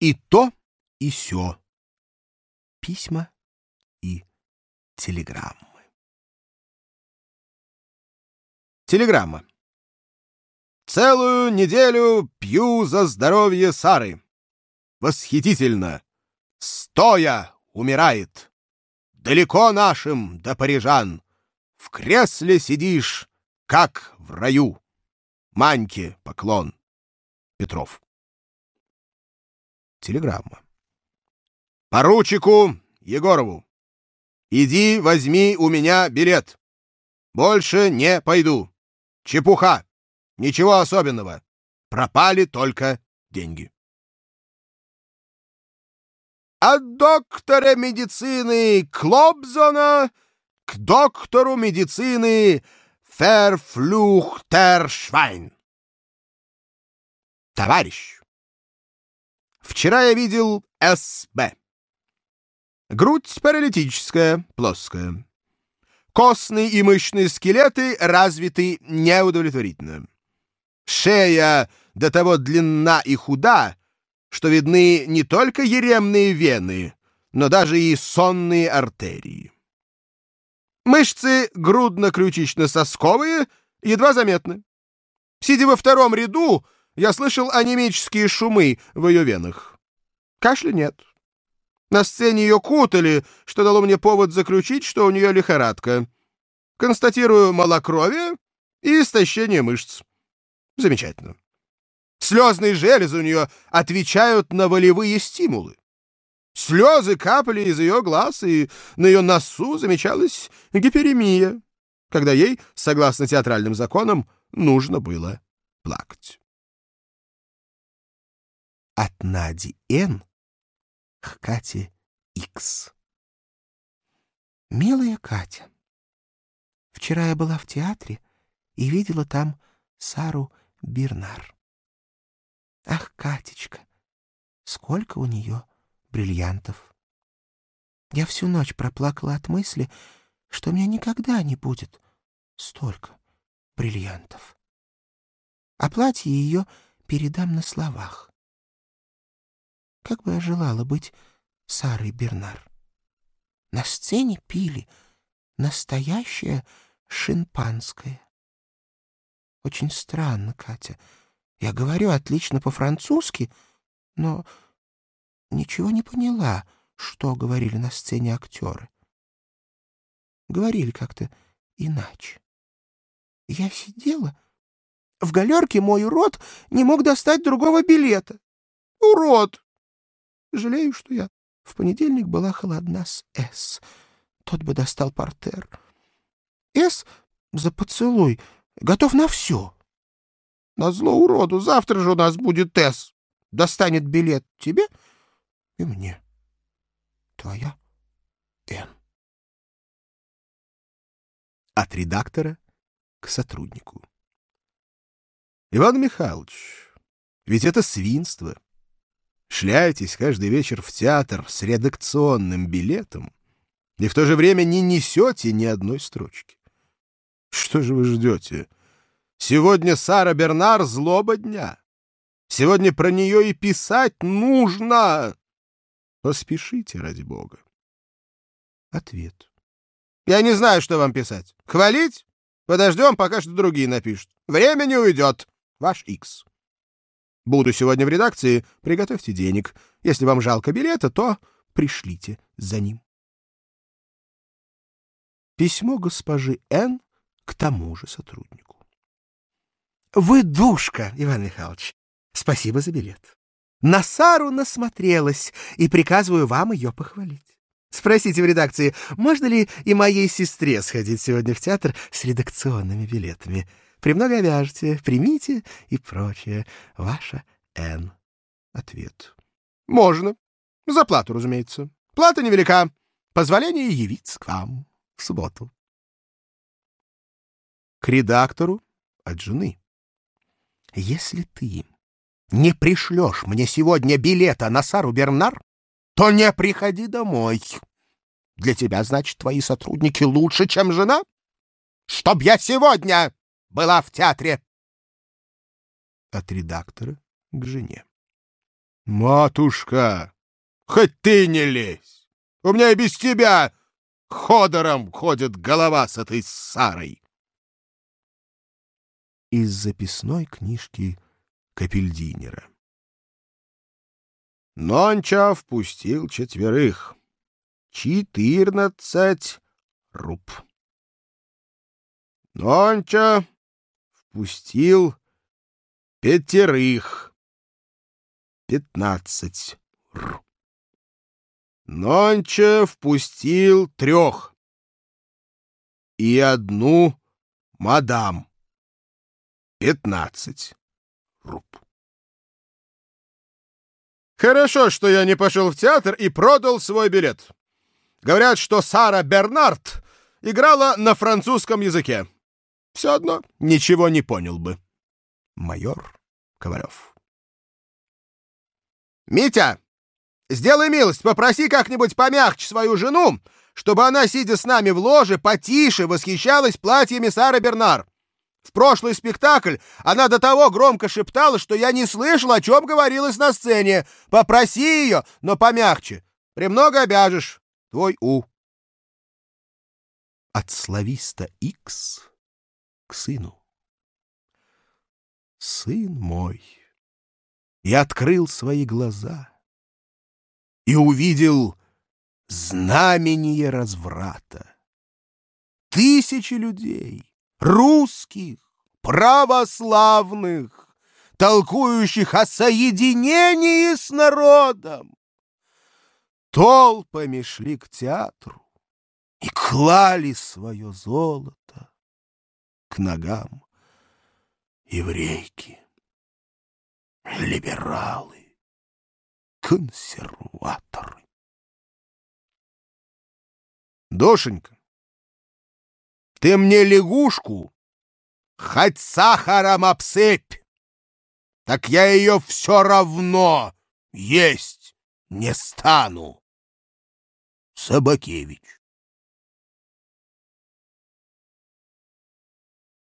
И то, и сё. Письма и телеграммы. Телеграмма. Целую неделю пью за здоровье Сары. Восхитительно! Стоя умирает. Далеко нашим до парижан. В кресле сидишь, как в раю. Маньке поклон. Петров. Телеграмма. Поручику Егорову. Иди возьми у меня билет. Больше не пойду. Чепуха. Ничего особенного. Пропали только деньги. От доктора медицины Клобзона к доктору медицины Ферфлюхтершвайн. Товарищ, вчера я видел СБ. Грудь паралитическая, плоская. Костные и мышечные скелеты развиты неудовлетворительно. Шея до того длинна и худа, что видны не только еремные вены, но даже и сонные артерии. Мышцы грудно-ключично-сосковые едва заметны. Сидя во втором ряду, я слышал анемические шумы в ее венах. Кашля нет. На сцене ее кутали, что дало мне повод заключить, что у нее лихорадка. Констатирую малокровие и истощение мышц. Замечательно. Слезные железы у нее отвечают на волевые стимулы. Слезы капали из ее глаз, и на ее носу замечалась гиперемия, когда ей, согласно театральным законам, нужно было плакать. От Нади Н к Кате Икс. Милая Катя, вчера я была в театре и видела там Сару Бернар. Ах, Катечка, сколько у нее бриллиантов! Я всю ночь проплакала от мысли, что у меня никогда не будет столько бриллиантов. А платье ее передам на словах. Как бы я желала быть Сарой Бернар. На сцене пили настоящее шимпанское. Очень странно, Катя. Я говорю отлично по-французски, но ничего не поняла, что говорили на сцене актеры. Говорили как-то иначе. Я сидела. В галерке мой урод не мог достать другого билета. Урод! Жалею, что я в понедельник была холодна с С. Тот бы достал портер. С за поцелуй готов на все. Назло уроду, завтра же у нас будет С. Достанет билет тебе и мне. Твоя Н. От редактора к сотруднику. Иван Михайлович, ведь это свинство. Шляетесь каждый вечер в театр с редакционным билетом и в то же время не несете ни одной строчки. Что же вы ждете? Сегодня Сара Бернар — злоба дня. Сегодня про нее и писать нужно. Поспешите, ради бога. Ответ. Я не знаю, что вам писать. Хвалить? Подождем, пока что другие напишут. Время не уйдет. Ваш Икс. Буду сегодня в редакции, приготовьте денег. Если вам жалко билета, то пришлите за ним. Письмо госпожи Н. к тому же сотруднику. Вы душка, Иван Михайлович. Спасибо за билет. На Сару насмотрелась и приказываю вам ее похвалить. Спросите в редакции, можно ли и моей сестре сходить сегодня в театр с редакционными билетами. Премного вяжете, примите и прочее. Ваша Н. Ответ. Можно. За плату, разумеется. Плата невелика. Позволение явиться к вам в субботу. К редактору от жены. Если ты не пришлешь мне сегодня билета на Сару Бернар, то не приходи домой. Для тебя, значит, твои сотрудники лучше, чем жена? Чтоб я сегодня была в театре. От редактора к жене. Матушка, хоть ты не лезь. У меня и без тебя ходором ходит голова с этой Сарой. Из записной книжки Капельдинера. Нонча впустил четверых. Четырнадцать руб. Нонча впустил пятерых. Пятнадцать руб. Нонча впустил трех. И одну мадам. Пятнадцать руб. Хорошо, что я не пошел в театр и продал свой билет. Говорят, что Сара Бернард играла на французском языке. Все одно ничего не понял бы. Майор Ковалев. «Митя, сделай милость, попроси как-нибудь помягче свою жену, чтобы она, сидя с нами в ложе, потише восхищалась платьями Сары Бернар. В прошлый спектакль она до того громко шептала, что я не слышал, о чем говорилось на сцене. Попроси ее, но помягче. Премного обяжешь. Твой У. От слависта Икс к сыну. Сын мой, я открыл свои глаза и увидел знамение разврата. Тысячи людей русских, православных, толкующих о соединении с народом. Толпами шли к театру и клали свое золото к ногам еврейки, либералы, консерваторы. Душенька, ты мне лягушку хоть сахаром обсыпь, так я ее все равно есть не стану. Собакевич.